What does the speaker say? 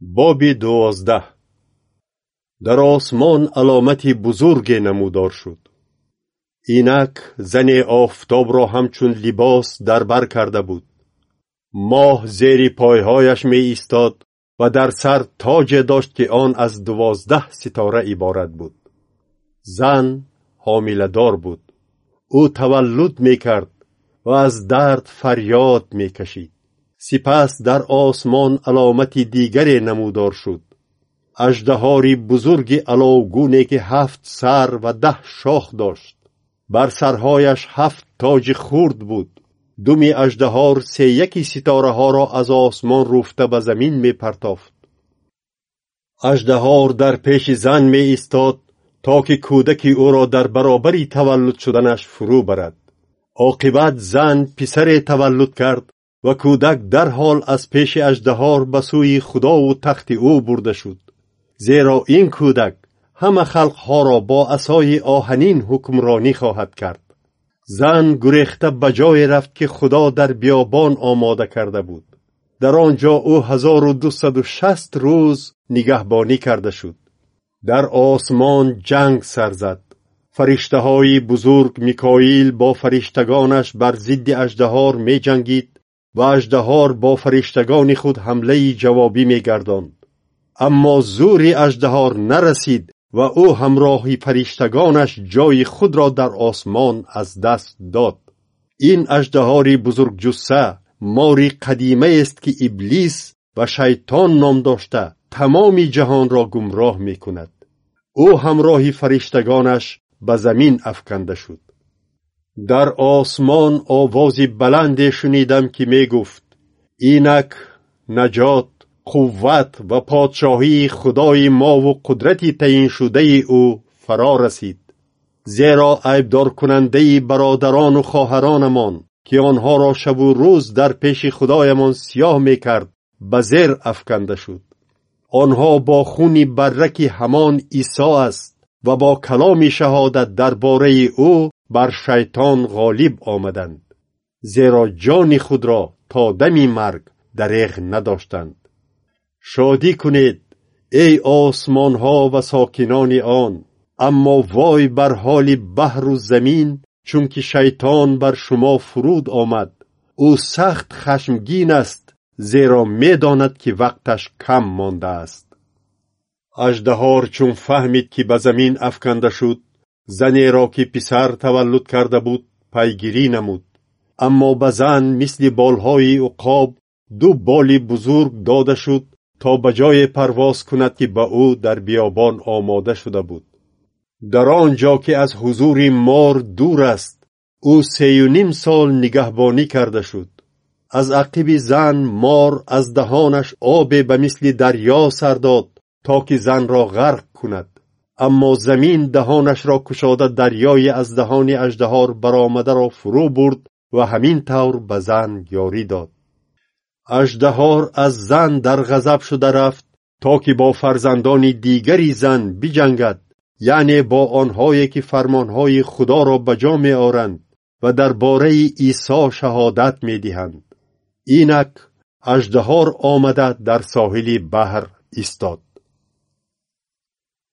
боби дувоздаҳ дар осмон аломати бузурге намудор шуд. Инак зане офтобро ҳамчун либос дар бар карда буд. Моҳ зери пойҳояш меистод ва дар сар тоҷе дошт ки он аз дувоздаҳ ситора иборат буд. Зан ҳомиладор буд. Ӯ таваллуд мекард ва аз дард фарёд мекашид сипас дар осмон аломати дигаре намудор шуд аждаҳори бузурги аловгуне ки ҳафт сар ва даҳ шох дошт бар сарҳояш ҳафт тоҷи хурд буд думи аждаҳор сеяки ситораҳоро аз осмон руфта ба замин мепартофт аждаҳор дар пеши зан меистод то ки кӯдаки ӯро дар баробари таваллуд шуданаш фурӯ барад оқибат зан писаре таваллуд кард ва кӯдак дарҳол аз пеши аждаҳор ба сӯи худову тахти ӯ бурда шуд зеро ин кӯдак ҳама халқҳоро бо асои оҳанин ҳукмронӣ хоҳад кард зан гурехта ба ҷое рафт ки худо дар биёбон омода карда буд дар он ҷо ӯ ҳазору дусаду шаст рӯз нигаҳбонӣ карда шуд дар осмон ҷанг сар зад фариштаҳои бузург микоил бо фариштагонаш бар зидди аждаҳор меҷангид ва аждаҳор бо фариштагони худ ҳамлаи ҷавобӣ мегардонд аммо зӯри аждаҳор нарасид ва ӯ ҳамроҳи фариштагонаш ҷои худро дар осмон аз даст дод. Ин аждаҳори бузургҷусса мори қадимаест ки иблис ва шайтон ном дошта тамоми ҷаҳонро гумроҳ мекунад. Ӯ ҳамроҳи фариштагонаш ба замин афканда шуд дар осмон овози баланде шунидам ки мегуфт инак наҷот қувват ва подшоҳии худои мову қудрати таъиншудаи ӯ фаро расид зеро айбдоркунандаи бародарону хоҳаронамон ки онҳоро шабу рӯз дар пеши худоямон сиёҳ мекард ба зер афканда шуд. Онҳо бо хуни барраки ҳамон исо аст ва бо каломи шаҳодат дар бораи ӯ бар шайтон ғолиб омаданд зеро ҷони худро то дами марг дареғ надоштанд. Шодӣ кунед эй осмонҳо ва сокинони он аммо вой бар ҳоли баҳру замин чунки шайтон бар шумо фуруд омад. Ӯ сахт хашмгин аст зеро медонад ки вақташ кам мондааст. Аждаҳор чун фаҳмид ки ба замин афканда шуд занеро ки писар таваллуд карда буд пайгирӣ намуд. Аммо ба зан мисли болҳои уқоб ду боли бузург дода шуд то ба ҷое парвоз кунад ки ба ӯ дар биёбон омода шуда буд. Дар он ҷо ки аз ҳузури мор дур аст ӯ сею ним сол нигаҳбонӣ карда шуд. Аз ақиби зан мор аз даҳонаш обе ба мисли дарьё сар дод то ки занро ғарқ кунад аммо замин даҳонашро кушода дарьёи аз даҳони аждаҳор баромадаро фурӯ бурд ва ҳамин тавр ба зан ёрӣ дод. Аждаҳор аз зан дар ғазаб шуда рафт то ки бо фарзандони дигари зан биҷангад яъне бо онҳое ки фармонҳои худоро ба ҷо меоранд ва дар бораи исо шаҳодат медиҳанд. Инак аждаҳор омада дар соҳили баҳр истод